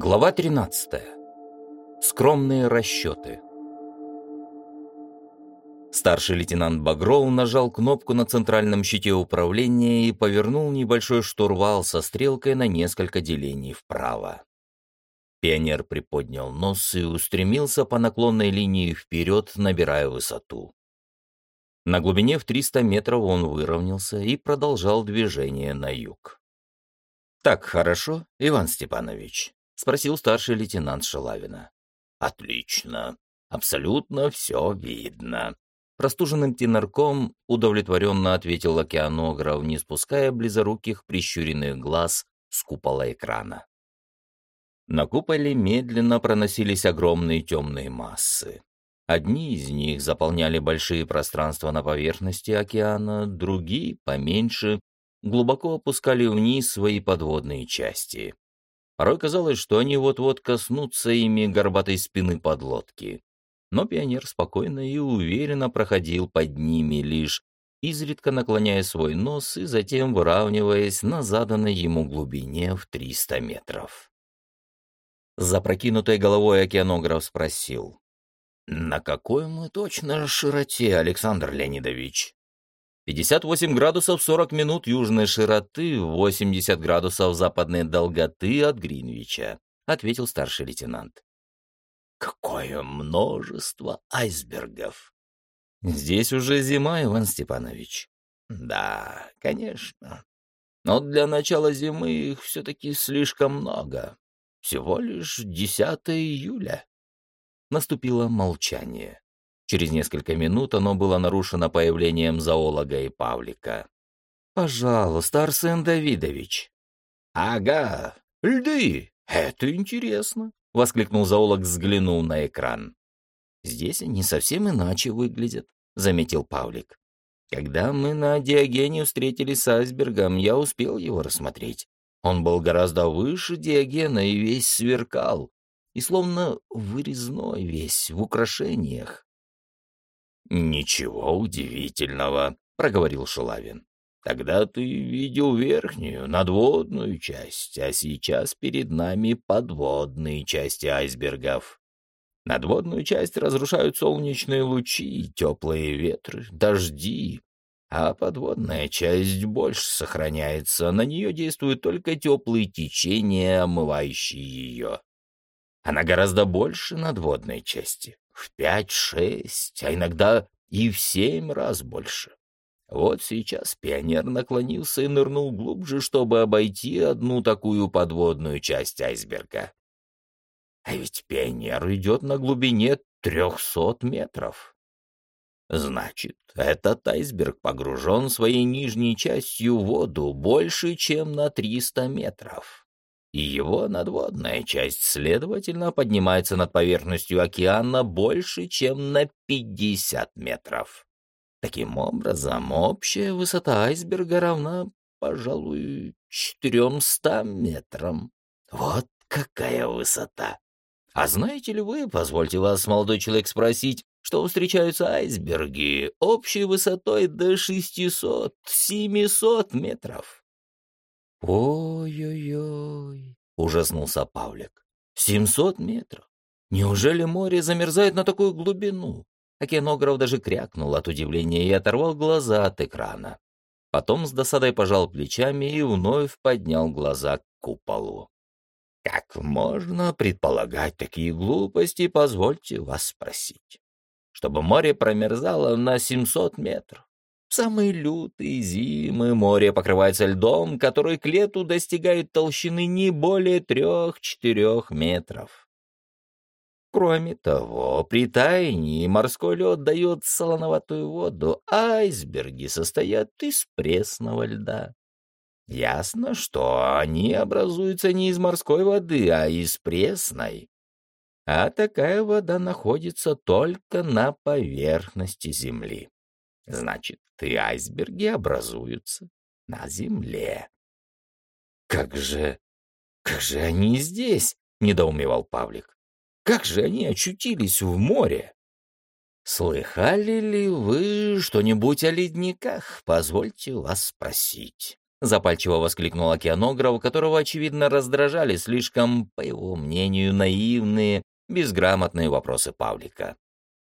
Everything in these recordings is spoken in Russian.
Глава 13. Скромные расчеты. Старший лейтенант Багров нажал кнопку на центральном щите управления и повернул небольшой штурвал со стрелкой на несколько делений вправо. Пионер приподнял нос и устремился по наклонной линии вперед, набирая высоту. На глубине в 300 метров он выровнялся и продолжал движение на юг. «Так хорошо, Иван Степанович?» — спросил старший лейтенант Шалавина. «Отлично. Абсолютно все видно». Простуженным тенорком удовлетворенно ответил океанограф, не спуская близоруких прищуренных глаз с купола экрана. На куполе медленно проносились огромные темные массы. Одни из них заполняли большие пространства на поверхности океана, другие, поменьше, глубоко опускали вниз свои подводные части. Порой казалось, что они вот-вот коснутся ими горбатой спины подлодки. Но пионер спокойно и уверенно проходил под ними, лишь изредка наклоняя свой нос и затем выравниваясь на заданной ему глубине в 300 метров. Запрокинутой головой океанограф спросил. «На какой мы точно широте, Александр Леонидович?» «58 градусов 40 минут южной широты, 80 градусов западной долготы от Гринвича», — ответил старший лейтенант. «Какое множество айсбергов!» «Здесь уже зима, Иван Степанович». «Да, конечно. Но для начала зимы их все-таки слишком много. Всего лишь 10 июля». Наступило молчание. Через несколько минут оно было нарушено появлением зоолога и Павлика. «Пожалуйста, Арсен Давидович». «Ага, льды, это интересно», — воскликнул зоолог, взглянул на экран. «Здесь они совсем иначе выглядят», — заметил Павлик. «Когда мы на Диогене встретились с айсбергом, я успел его рассмотреть. Он был гораздо выше Диогена и весь сверкал и словно вырезной весь в украшениях. «Ничего удивительного», — проговорил Шулавин. «Тогда ты видел верхнюю, надводную часть, а сейчас перед нами подводные части айсбергов. Надводную часть разрушают солнечные лучи, теплые ветры, дожди, а подводная часть больше сохраняется, на нее действуют только теплые течения, омывающие ее. Она гораздо больше надводной части, в пять-шесть, а иногда и в семь раз больше. Вот сейчас пионер наклонился и нырнул глубже, чтобы обойти одну такую подводную часть айсберга. А ведь пионер идет на глубине трехсот метров. Значит, этот айсберг погружен своей нижней частью в воду больше, чем на триста метров и его надводная часть, следовательно, поднимается над поверхностью океана больше, чем на 50 метров. Таким образом, общая высота айсберга равна, пожалуй, 400 метрам. Вот какая высота! А знаете ли вы, позвольте вас, молодой человек, спросить, что встречаются айсберги общей высотой до 600-700 метров? «Ой-ой-ой!» — ужаснулся Павлик. «Семьсот метров! Неужели море замерзает на такую глубину?» Океанограф даже крякнул от удивления и оторвал глаза от экрана. Потом с досадой пожал плечами и вновь поднял глаза к куполу. «Как можно предполагать такие глупости, позвольте вас спросить? Чтобы море промерзало на семьсот метров? В самые лютые зимы море покрывается льдом, который к лету достигает толщины не более трех-четырех метров. Кроме того, при таянии морской лед дает солоноватую воду, а айсберги состоят из пресного льда. Ясно, что они образуются не из морской воды, а из пресной. А такая вода находится только на поверхности Земли. Значит, и айсберги образуются на земле. «Как же... как же они здесь?» — недоумевал Павлик. «Как же они очутились в море?» «Слыхали ли вы что-нибудь о ледниках? Позвольте вас спросить». Запальчиво воскликнул океанограф, которого, очевидно, раздражали слишком, по его мнению, наивные, безграмотные вопросы Павлика.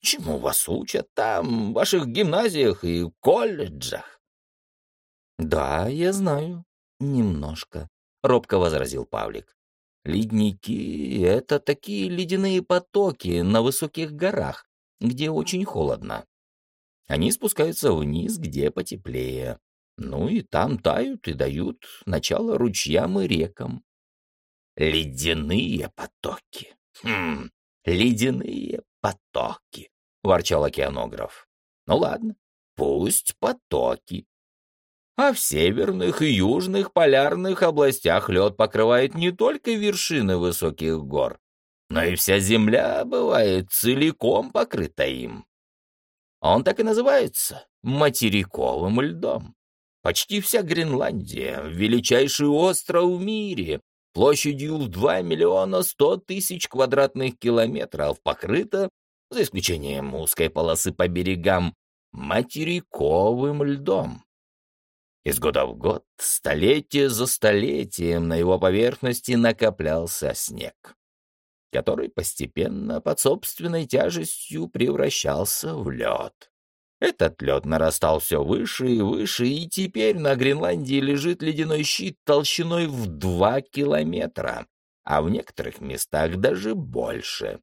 «Чему вас учат там, в ваших гимназиях и колледжах?» «Да, я знаю. Немножко», — робко возразил Павлик. «Ледники — это такие ледяные потоки на высоких горах, где очень холодно. Они спускаются вниз, где потеплее. Ну и там тают и дают начало ручьям и рекам. «Ледяные потоки! Хм, ледяные потоки!» — ворчал океанограф. «Ну ладно, пусть потоки. А в северных и южных полярных областях лед покрывает не только вершины высоких гор, но и вся земля бывает целиком покрыта им. Он так и называется — материковым льдом. Почти вся Гренландия, величайший остров в мире, площадью в 2 миллиона 100 тысяч квадратных километров, покрыта, за исключением узкой полосы по берегам, материковым льдом. Из года в год, столетие за столетием на его поверхности накоплялся снег, который постепенно под собственной тяжестью превращался в лед. Этот лед нарастал все выше и выше, и теперь на Гренландии лежит ледяной щит толщиной в два километра, а в некоторых местах даже больше.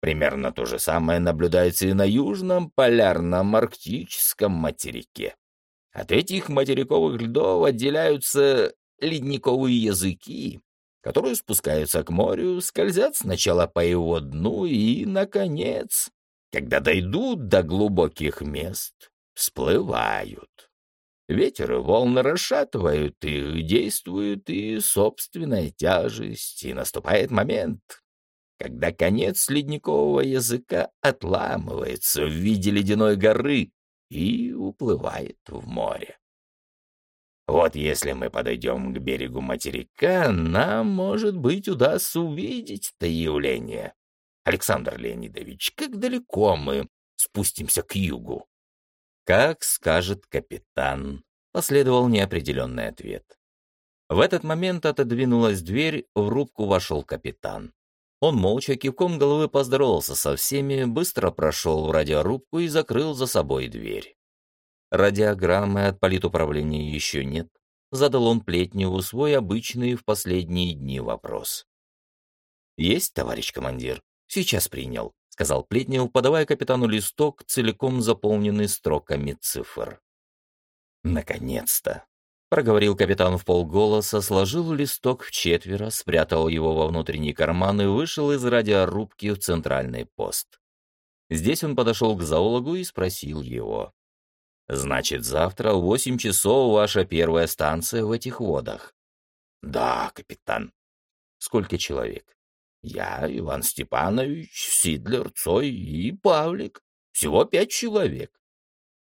Примерно то же самое наблюдается и на южном полярном арктическом материке. От этих материковых льдов отделяются ледниковые языки, которые спускаются к морю, скользят сначала по его дну и, наконец, когда дойдут до глубоких мест, всплывают. Ветер и волны расшатывают их, действует и собственная тяжесть, и наступает момент, когда конец ледникового языка отламывается в виде ледяной горы и уплывает в море. Вот если мы подойдем к берегу материка, нам, может быть, удастся увидеть это явление. Александр Леонидович, как далеко мы спустимся к югу? Как скажет капитан, последовал неопределенный ответ. В этот момент отодвинулась дверь, в рубку вошел капитан. Он молча кивком головы поздоровался со всеми, быстро прошел в радиорубку и закрыл за собой дверь. Радиограммы от политуправления еще нет. Задал он Плетневу свой обычный в последние дни вопрос. «Есть, товарищ командир?» «Сейчас принял», — сказал Плетнев, подавая капитану листок, целиком заполненный строками цифр. «Наконец-то!» — проговорил капитан в полголоса, сложил листок в четверо, спрятал его во внутренний карман и вышел из радиорубки в центральный пост. Здесь он подошел к зоологу и спросил его. «Значит, завтра в восемь часов ваша первая станция в этих водах?» «Да, капитан». «Сколько человек?» Я, Иван Степанович, Сидлер, Цой и Павлик. Всего пять человек.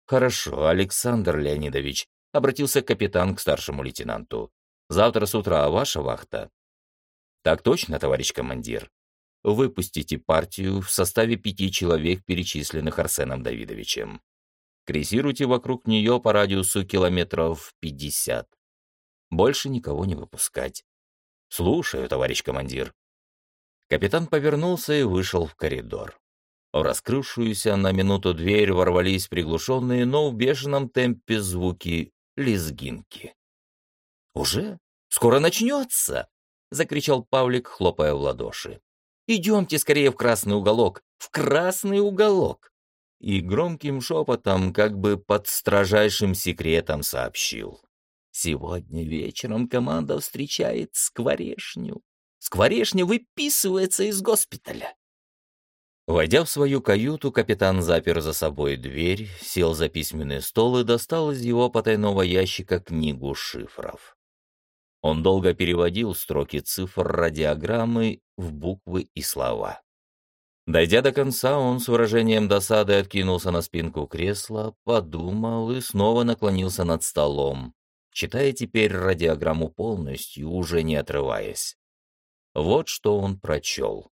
Хорошо, Александр Леонидович, обратился капитан к старшему лейтенанту. Завтра с утра ваша вахта. Так точно, товарищ командир. Выпустите партию в составе пяти человек, перечисленных Арсеном Давидовичем. Крейсируйте вокруг нее по радиусу километров пятьдесят. Больше никого не выпускать. Слушаю, товарищ командир. Капитан повернулся и вышел в коридор. В раскрывшуюся на минуту дверь ворвались приглушенные, но в бешеном темпе звуки лезгинки. «Уже? Скоро начнется!» — закричал Павлик, хлопая в ладоши. «Идемте скорее в красный уголок! В красный уголок!» И громким шепотом, как бы под строжайшим секретом сообщил. «Сегодня вечером команда встречает скворешню. Скворечня выписывается из госпиталя. Войдя в свою каюту, капитан запер за собой дверь, сел за письменный стол и достал из его потайного ящика книгу шифров. Он долго переводил строки цифр радиограммы в буквы и слова. Дойдя до конца, он с выражением досады откинулся на спинку кресла, подумал и снова наклонился над столом, читая теперь радиограмму полностью, уже не отрываясь. Вот что он прочел.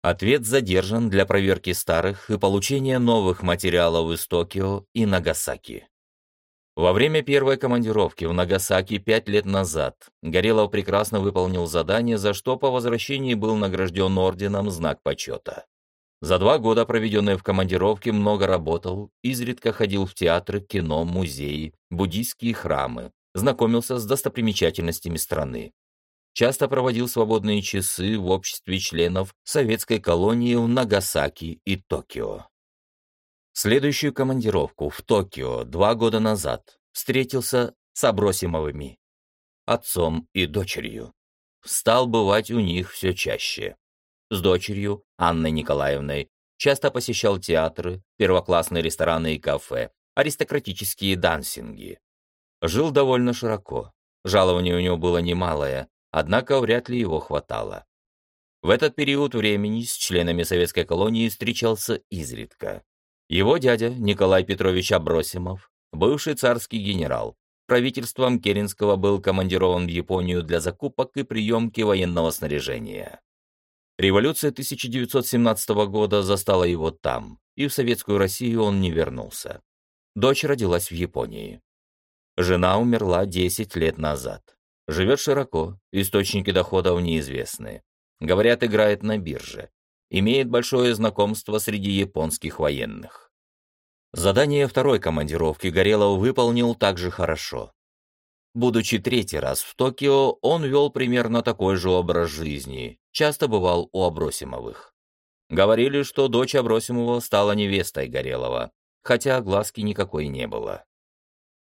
Ответ задержан для проверки старых и получения новых материалов из Токио и Нагасаки. Во время первой командировки в Нагасаки пять лет назад Горелов прекрасно выполнил задание, за что по возвращении был награжден орденом «Знак почета». За два года, проведенные в командировке, много работал, изредка ходил в театры, кино, музеи, буддийские храмы, знакомился с достопримечательностями страны. Часто проводил свободные часы в обществе членов советской колонии в Нагасаки и Токио. Следующую командировку в Токио два года назад встретился с Абросимовыми, отцом и дочерью. Стал бывать у них все чаще. С дочерью, Анной Николаевной, часто посещал театры, первоклассные рестораны и кафе, аристократические дансинги. Жил довольно широко. Жалование у него было немалое, однако вряд ли его хватало. В этот период времени с членами советской колонии встречался изредка. Его дядя Николай Петрович Абросимов, бывший царский генерал, правительством Керенского был командирован в Японию для закупок и приемки военного снаряжения. Революция 1917 года застала его там, и в советскую Россию он не вернулся. Дочь родилась в Японии. Жена умерла 10 лет назад. Живет широко, источники доходов неизвестны. Говорят, играет на бирже имеет большое знакомство среди японских военных. Задание второй командировки Горелов выполнил также хорошо. Будучи третий раз в Токио, он вел примерно такой же образ жизни, часто бывал у Абросимовых. Говорили, что дочь Абросимова стала невестой Горелова, хотя глазки никакой не было.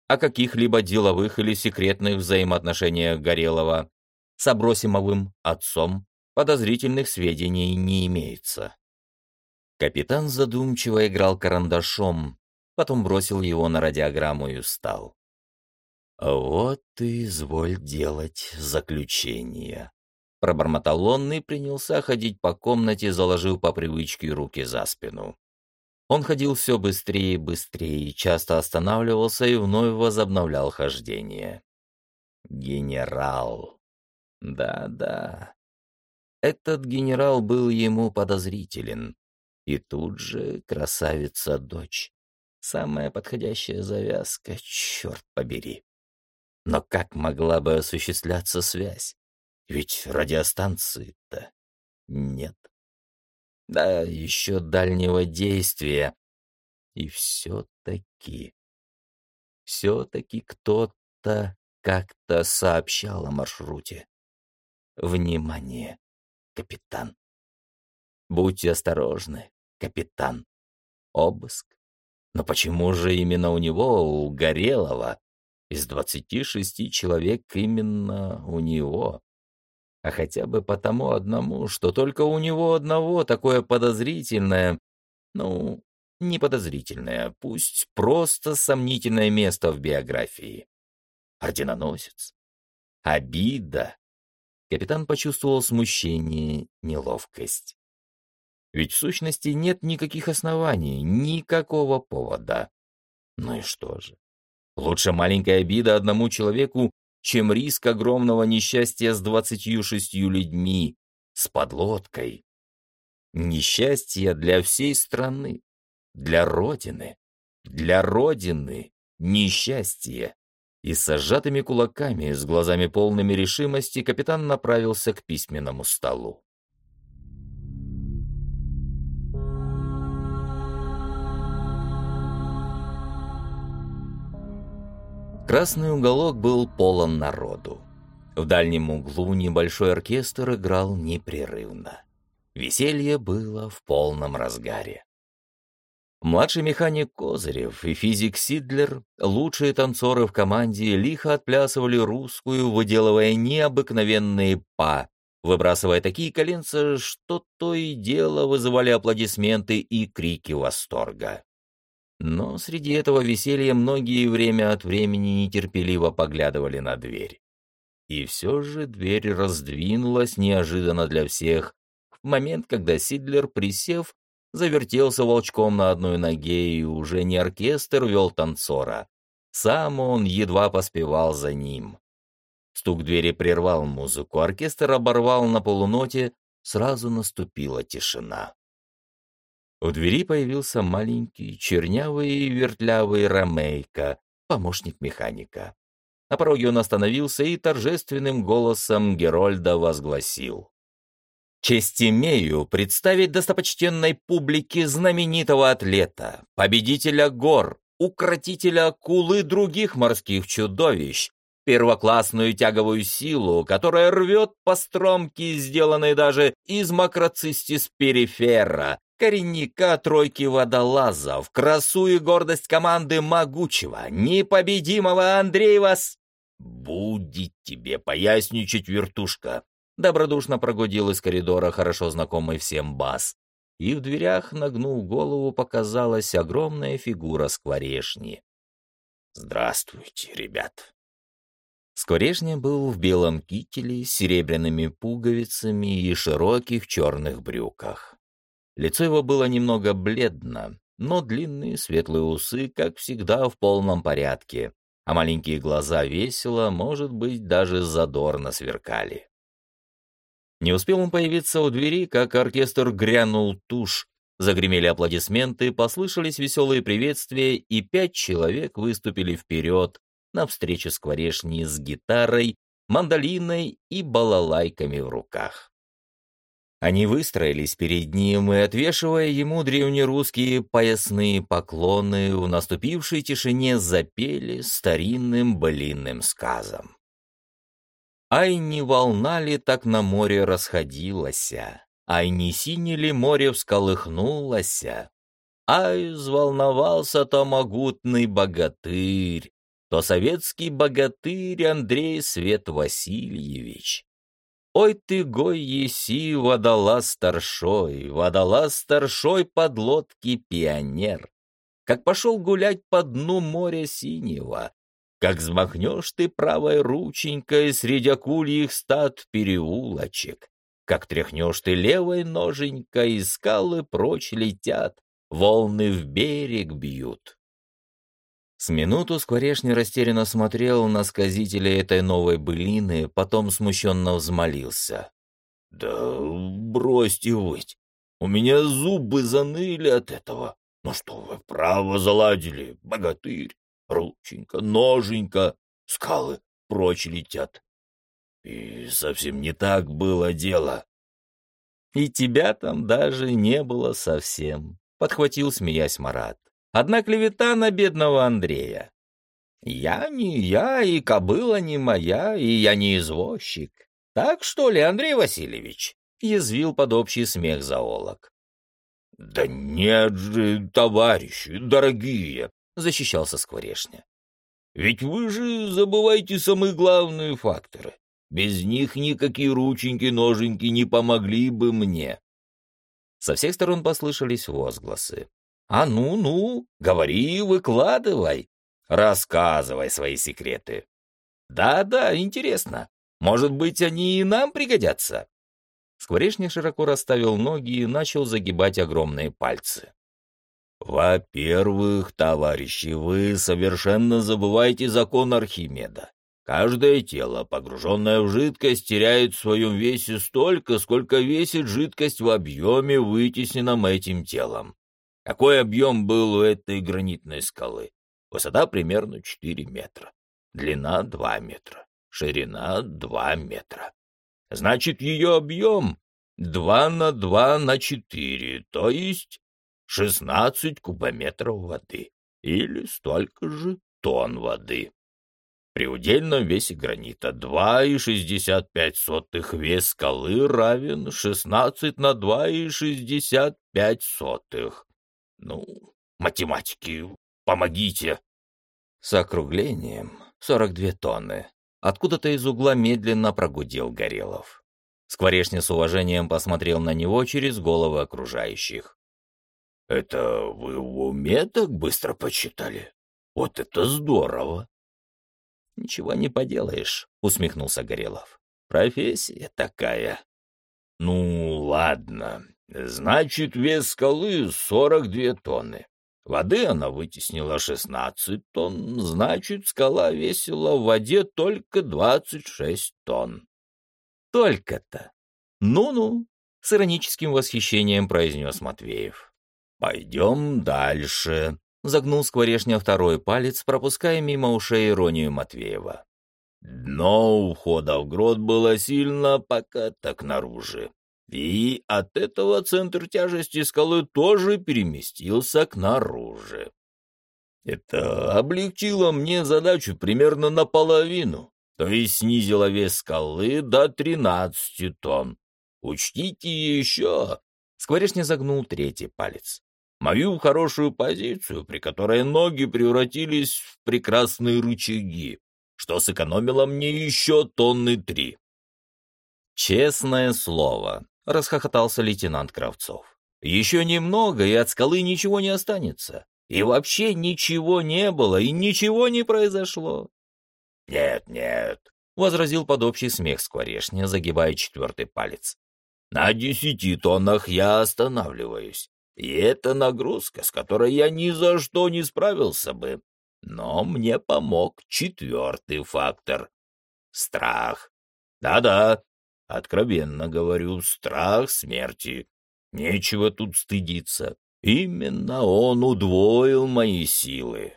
О каких-либо деловых или секретных взаимоотношениях Горелова с Абросимовым отцом подозрительных сведений не имеется. Капитан задумчиво играл карандашом, потом бросил его на радиограмму и встал. «Вот ты изволь делать заключение», — пробормотал он и принялся ходить по комнате, заложив по привычке руки за спину. Он ходил все быстрее и быстрее, часто останавливался и вновь возобновлял хождение. «Генерал! Да-да, этот генерал был ему подозрителен. И тут же красавица-дочь. Самая подходящая завязка, черт побери. Но как могла бы осуществляться связь? Ведь радиостанции-то нет. Да, еще дальнего действия. И все-таки... Все-таки кто-то как-то сообщал о маршруте. Внимание! капитан. Будьте осторожны, капитан. Обыск. Но почему же именно у него, у Горелого? Из двадцати шести человек именно у него. А хотя бы потому одному, что только у него одного такое подозрительное, ну, не подозрительное, пусть просто сомнительное место в биографии. Орденоносец. Обида. Капитан почувствовал смущение, неловкость. Ведь в сущности нет никаких оснований, никакого повода. Ну и что же? Лучше маленькая обида одному человеку, чем риск огромного несчастья с двадцатью шестью людьми, с подлодкой. Несчастье для всей страны, для Родины, для Родины, несчастье. И с сжатыми кулаками, с глазами полными решимости, капитан направился к письменному столу. Красный уголок был полон народу. В дальнем углу небольшой оркестр играл непрерывно. Веселье было в полном разгаре. Младший механик Козырев и физик Сидлер, лучшие танцоры в команде, лихо отплясывали русскую, выделывая необыкновенные па, выбрасывая такие коленца, что то и дело вызывали аплодисменты и крики восторга. Но среди этого веселья многие время от времени нетерпеливо поглядывали на дверь. И все же дверь раздвинулась неожиданно для всех, в момент, когда Сидлер, присев, завертелся волчком на одной ноге, и уже не оркестр вел танцора. Сам он едва поспевал за ним. Стук двери прервал музыку, оркестр оборвал на полуноте, сразу наступила тишина. У двери появился маленький, чернявый и вертлявый Ромейка помощник механика. На пороге он остановился и торжественным голосом Герольда возгласил. «Честь имею представить достопочтенной публике знаменитого атлета, победителя гор, укротителя акул и других морских чудовищ, первоклассную тяговую силу, которая рвет постромки, сделанные даже из макроцистис перифера, коренника тройки водолазов, красу и гордость команды могучего, непобедимого Андреевас. «Будет тебе поясничать, вертушка!» Добродушно прогудел из коридора хорошо знакомый всем бас. И в дверях, нагнул голову, показалась огромная фигура скворешни. «Здравствуйте, ребят!» Скворечня был в белом кителе с серебряными пуговицами и широких черных брюках. Лицо его было немного бледно, но длинные светлые усы, как всегда, в полном порядке, а маленькие глаза весело, может быть, даже задорно сверкали. Не успел он появиться у двери, как оркестр грянул тушь, загремели аплодисменты, послышались веселые приветствия, и пять человек выступили вперед, навстречу скворешни с гитарой, мандолиной и балалайками в руках. Они выстроились перед ним и, отвешивая ему древнерусские поясные поклоны, в наступившей тишине запели старинным былинным сказом. Ай, не волна ли так на море расходилася, Ай, не сине ли море всколыхнулося, Ай, взволновался то могутный богатырь, то советский богатырь Андрей Свет Васильевич. Ой ты, гой еси, водолаз старшой, водолаз старшой подлодки пионер. Как пошел гулять по дну моря синего, как взмахнешь ты правой рученькой среди акульих стад переулочек, как тряхнешь ты левой ноженькой, скалы прочь летят, волны в берег бьют. С минуту Скворечный растерянно смотрел на сказителя этой новой былины, потом смущенно взмолился. «Да бросьте выть, у меня зубы заныли от этого. Ну что вы, право заладили, богатырь, рученька, ноженька, скалы прочь летят. И совсем не так было дело». «И тебя там даже не было совсем», — подхватил, смеясь Марат. Одна клевета на бедного Андрея. Я не я, и кобыла не моя, и я не извозчик. Так что ли, Андрей Васильевич? Язвил под общий смех зоолог. «Да нет же, товарищи, дорогие!» — защищался Скворешня. «Ведь вы же забываете самые главные факторы. Без них никакие рученьки-ноженьки не помогли бы мне». Со всех сторон послышались возгласы. А ну-ну, говори, выкладывай. Рассказывай свои секреты. Да-да, интересно. Может быть, они и нам пригодятся. Скворечник широко расставил ноги и начал загибать огромные пальцы. Во-первых, товарищи, вы совершенно забываете закон Архимеда. Каждое тело, погруженное в жидкость, теряет в своем весе столько, сколько весит жидкость в объеме, вытесненном этим телом. Какой объем был у этой гранитной скалы? Высота примерно 4 метра, длина 2 метра, ширина 2 метра. Значит, ее объем 2 на 2 на 4, то есть 16 кубометров воды или столько же тонн воды. При удельном весе гранита 2,65 вес скалы равен 16 на 2,65. Ну, математики, помогите. С округлением 42 тонны. Откуда-то из угла медленно прогудел Горелов. Скворечня с уважением посмотрел на него через головы окружающих. «Это вы в уме так быстро почитали? Вот это здорово!» «Ничего не поделаешь», — усмехнулся Горелов. «Профессия такая». «Ну, ладно, Значит, вес скалы — 42 тонны. Воды она вытеснила 16 тонн, значит, скала весила в воде только 26 тонн. Только-то. Ну-ну, с ироническим восхищением произнес Матвеев. Пойдем дальше. Загнул скворешня второй палец, пропуская мимо ушей иронию Матвеева. Дно ухода в грот было сильно покато к наружу. И от этого центр тяжести скалы тоже переместился к наружу. Это облегчило мне задачу примерно наполовину, то есть снизило вес скалы до 13 тонн. Учтите еще. Скворечник загнул третий палец. Мою хорошую позицию, при которой ноги превратились в прекрасные рычаги, что сэкономило мне еще тонны три. Честное слово, расхохотался лейтенант Кравцов. Еще немного, и от скалы ничего не останется. И вообще ничего не было, и ничего не произошло. «Нет, нет», — возразил под общий смех скворешня, загибая четвертый палец. «На десяти тоннах я останавливаюсь, и это нагрузка, с которой я ни за что не справился бы. Но мне помог четвертый фактор — страх. Да-да, откровенно говорю, страх смерти. Нечего тут стыдиться. Именно он удвоил мои силы.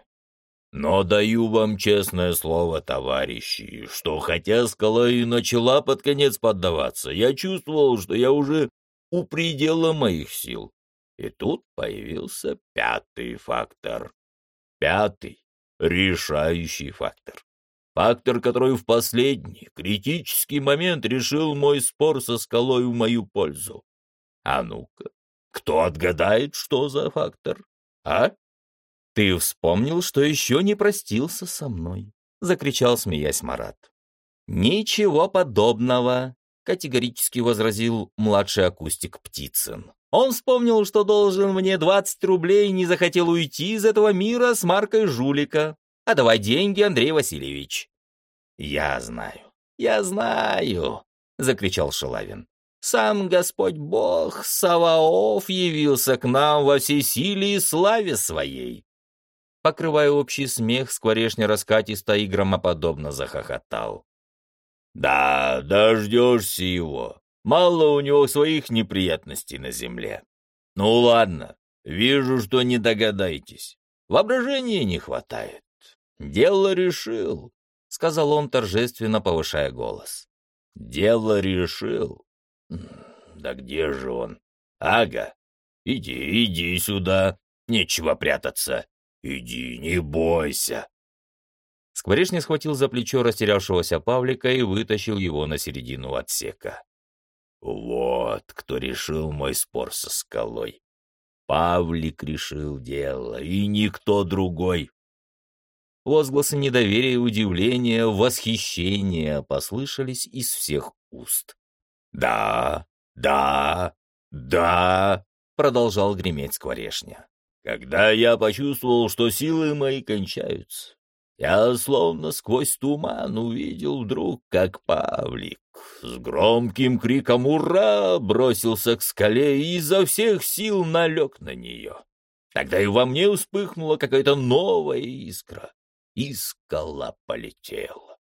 Но даю вам честное слово, товарищи, что хотя скала и начала под конец поддаваться, я чувствовал, что я уже у предела моих сил. И тут появился пятый фактор. Пятый, решающий фактор. Фактор, который в последний, критический момент решил мой спор со скалой в мою пользу. А ну-ка, кто отгадает, что за фактор? А? Ты вспомнил, что еще не простился со мной, закричал, смеясь Марат. Ничего подобного, категорически возразил младший акустик Птицын. Он вспомнил, что должен мне 20 рублей и не захотел уйти из этого мира с маркой жулика. А давай деньги, Андрей Васильевич. Я знаю, я знаю, закричал Шелавин. Сам Господь Бог Саваоф явился к нам во всей силе и славе своей. Покрывая общий смех, скворешня раскатисто и громоподобно захохотал. «Да, дождешься его. Мало у него своих неприятностей на земле. Ну ладно, вижу, что не догадаетесь. Воображения не хватает. Дело решил», — сказал он, торжественно повышая голос. «Дело решил. Да где же он? Ага, иди, иди сюда, нечего прятаться. Иди, не бойся. Скворечник схватил за плечо растерявшегося Павлика и вытащил его на середину отсека. Вот кто решил мой спор со скалой. Павлик решил дело, и никто другой. Возгласы недоверия, удивления, восхищения послышались из всех уст. «Да, да, да!» — продолжал греметь скворешня. «Когда я почувствовал, что силы мои кончаются, я словно сквозь туман увидел вдруг, как Павлик с громким криком «Ура!» бросился к скале и изо всех сил налег на нее. Тогда и во мне вспыхнула какая-то новая искра, и скала полетела.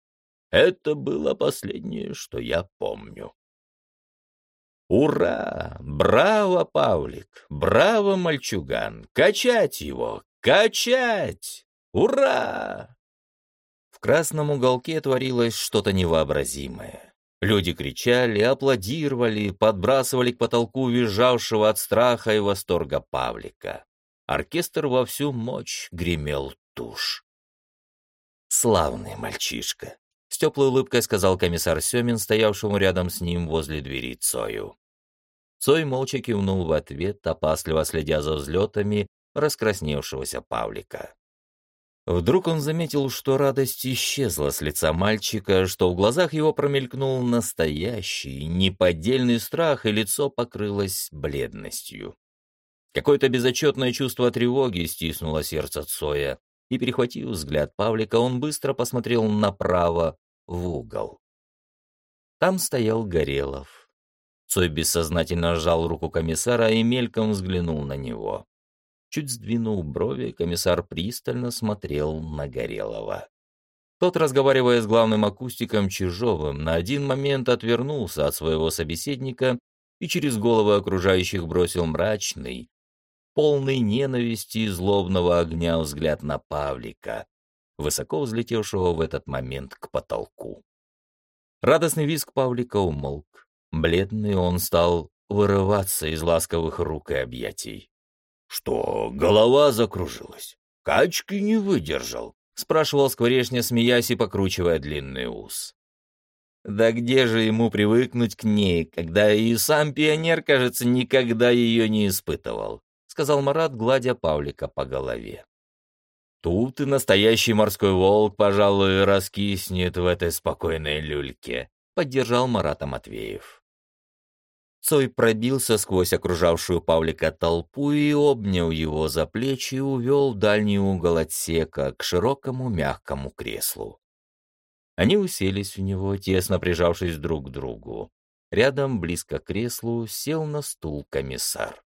Это было последнее, что я помню. Ура! Браво, Павлик! Браво, мальчуган! Качать его! Качать! Ура! В красном уголке творилось что-то невообразимое. Люди кричали, аплодировали, подбрасывали к потолку визжавшего от страха и восторга Павлика. Оркестр во всю мощь гремел тушь. Славный мальчишка. С теплой улыбкой сказал комиссар Семин, стоявшему рядом с ним возле двери Цою. Цой молча кивнул в ответ, опасливо следя за взлетами раскрасневшегося Павлика. Вдруг он заметил, что радость исчезла с лица мальчика, что в глазах его промелькнул настоящий, неподдельный страх, и лицо покрылось бледностью. Какое-то безотчетное чувство тревоги стиснуло сердце Цоя, и, перехватив взгляд Павлика, он быстро посмотрел направо, в угол. Там стоял Горелов. Цой бессознательно сжал руку комиссара и мельком взглянул на него. Чуть сдвинув брови, комиссар пристально смотрел на Горелого. Тот, разговаривая с главным акустиком Чижовым, на один момент отвернулся от своего собеседника и через головы окружающих бросил мрачный, полный ненависти и злобного огня взгляд на Павлика, высоко взлетевшего в этот момент к потолку. Радостный визг Павлика умолк. Бледный он стал вырываться из ласковых рук и объятий. «Что, голова закружилась? Качки не выдержал?» — спрашивал Скворечня, смеясь и покручивая длинный ус. Да где же ему привыкнуть к ней, когда и сам пионер, кажется, никогда ее не испытывал, сказал Марат, гладя Павлика по голове. Тут и настоящий морской волк, пожалуй, раскиснет в этой спокойной люльке, поддержал Марата Матвеев. Цой пробился сквозь окружавшую Павлика толпу и обнял его за плечи и увел в дальний угол отсека к широкому мягкому креслу. Они уселись в него, тесно прижавшись друг к другу. Рядом, близко к креслу, сел на стул комиссар.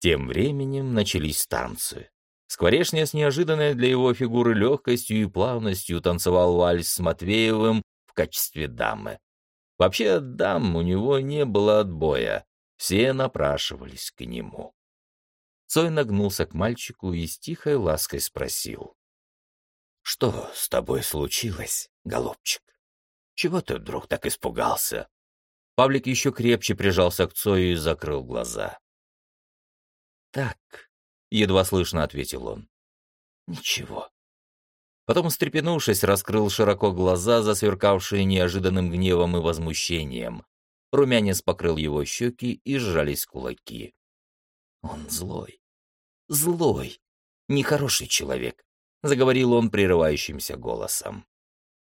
Тем временем начались танцы. Скворечня с неожиданной для его фигуры легкостью и плавностью танцевал вальс с Матвеевым в качестве дамы. Вообще, дам у него не было отбоя, все напрашивались к нему. Цой нагнулся к мальчику и с тихой лаской спросил. «Что с тобой случилось, голубчик? Чего ты вдруг так испугался?» Павлик еще крепче прижался к Цою и закрыл глаза. «Так», — едва слышно ответил он. «Ничего». Потом, встрепенувшись, раскрыл широко глаза, засверкавшие неожиданным гневом и возмущением. Румянец покрыл его щеки и сжались кулаки. «Он злой, злой, нехороший человек. — заговорил он прерывающимся голосом.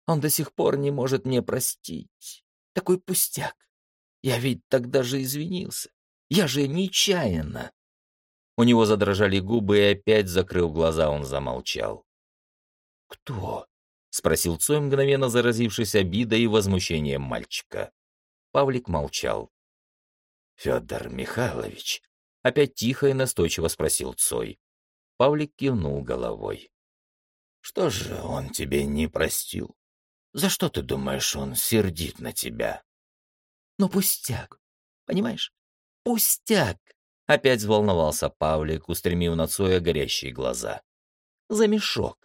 «Он до сих пор не может мне простить. Такой пустяк. Я ведь тогда же извинился. Я же нечаянно». У него задрожали губы, и опять, закрыв глаза, он замолчал. «Кто?» — спросил Цой, мгновенно заразившись обидой и возмущением мальчика. Павлик молчал. «Федор Михайлович?» — опять тихо и настойчиво спросил Цой. Павлик кивнул головой. Что же он тебе не простил? За что ты думаешь, он сердит на тебя? Ну, пустяк, понимаешь? Пустяк! Опять взволновался Павлик, устремив на Цоя горящие глаза. За мешок.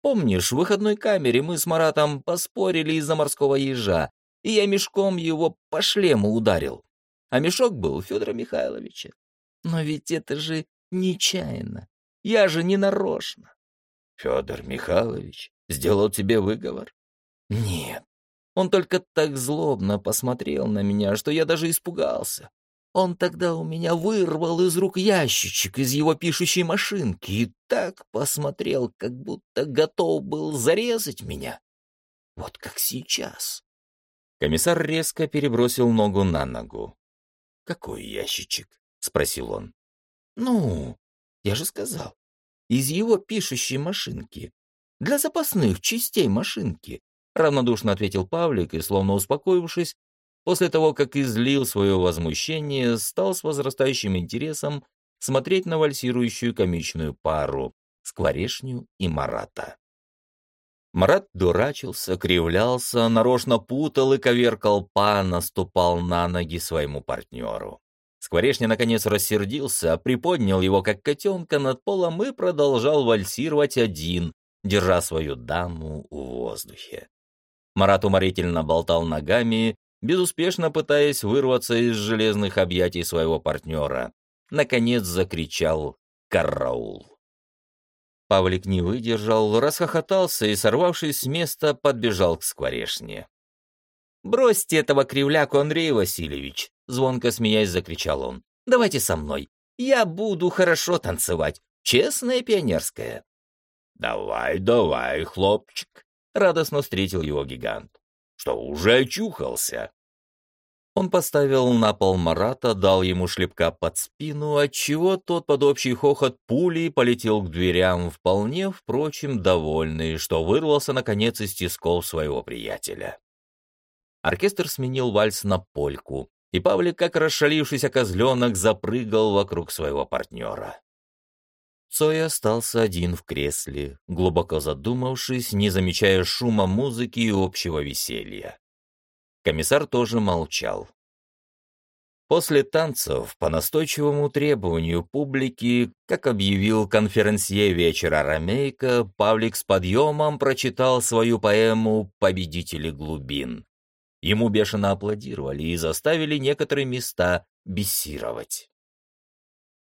Помнишь, в выходной камере мы с Маратом поспорили из-за морского ежа, и я мешком его по шлему ударил. А мешок был Федора Михайловича. Но ведь это же нечаянно. Я же не нарочно. Федор Михайлович сделал тебе выговор? Нет. Он только так злобно посмотрел на меня, что я даже испугался. Он тогда у меня вырвал из рук ящичек из его пишущей машинки и так посмотрел, как будто готов был зарезать меня. Вот как сейчас. Комиссар резко перебросил ногу на ногу. «Какой ящичек?» — спросил он. «Ну, я же сказал, из его пишущей машинки. Для запасных частей машинки, равнодушно ответил Павлик и, словно успокоившись, после того, как излил свое возмущение, стал с возрастающим интересом смотреть на вальсирующую комичную пару Скворешню и Марата. Марат дурачился, кривлялся, нарочно путал и коверкал па, наступал на ноги своему партнеру. Скворечня, наконец, рассердился, приподнял его, как котенка, над полом и продолжал вальсировать один, держа свою даму в воздухе. Марат уморительно болтал ногами, безуспешно пытаясь вырваться из железных объятий своего партнера. Наконец закричал «Караул!». Павлик не выдержал, расхохотался и, сорвавшись с места, подбежал к скворешне. «Бросьте этого кривляку, Андрей Васильевич!» Звонко смеясь, закричал он. «Давайте со мной. Я буду хорошо танцевать. Честная пионерская». «Давай, давай, хлопчик!» Радостно встретил его гигант. «Что, уже очухался?» Он поставил на пол Марата, дал ему шлепка под спину, отчего тот под общий хохот пулей полетел к дверям, вполне, впрочем, довольный, что вырвался, наконец, из тисков своего приятеля. Оркестр сменил вальс на польку, и Павлик, как расшалившийся козленок, запрыгал вокруг своего партнера. Цой остался один в кресле, глубоко задумавшись, не замечая шума музыки и общего веселья. Комиссар тоже молчал. После танцев, по настойчивому требованию публики, как объявил конферансье вечера Ромейко, Павлик с подъемом прочитал свою поэму «Победители глубин». Ему бешено аплодировали и заставили некоторые места бессировать.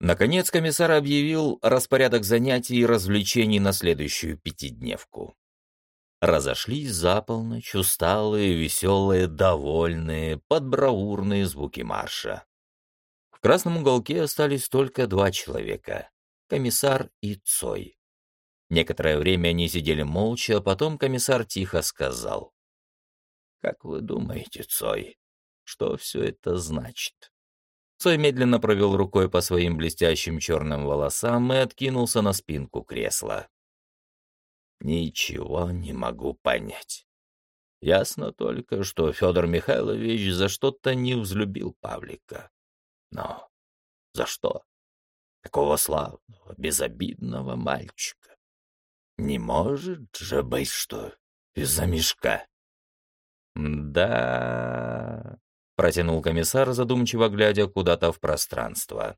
Наконец комиссар объявил распорядок занятий и развлечений на следующую пятидневку. Разошлись за полночь, усталые, веселые, довольные, подбраурные звуки марша. В красном уголке остались только два человека — комиссар и Цой. Некоторое время они сидели молча, а потом комиссар тихо сказал. «Как вы думаете, Цой, что все это значит?» Цой медленно провел рукой по своим блестящим черным волосам и откинулся на спинку кресла. Ничего не могу понять. Ясно только, что Федор Михайлович за что-то не взлюбил Павлика. Но за что? Такого славного, безобидного мальчика. Не может же быть, что из-за мешка. «Да...» — протянул комиссар, задумчиво глядя куда-то в пространство.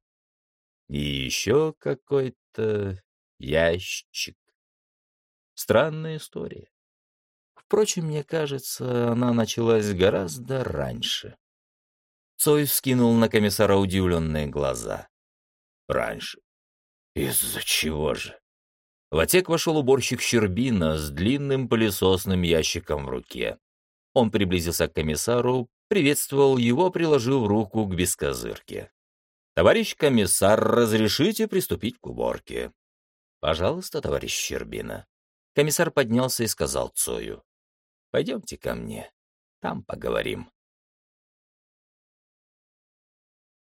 «И еще какой-то ящик. Странная история. Впрочем, мне кажется, она началась гораздо раньше. Цой вскинул на комиссара удивленные глаза. Раньше? Из-за чего же? В отек вошел уборщик Щербина с длинным пылесосным ящиком в руке. Он приблизился к комиссару, приветствовал его, приложив руку к бескозырке. «Товарищ комиссар, разрешите приступить к уборке?» «Пожалуйста, товарищ Щербина». Комиссар поднялся и сказал Цою. «Пойдемте ко мне, там поговорим».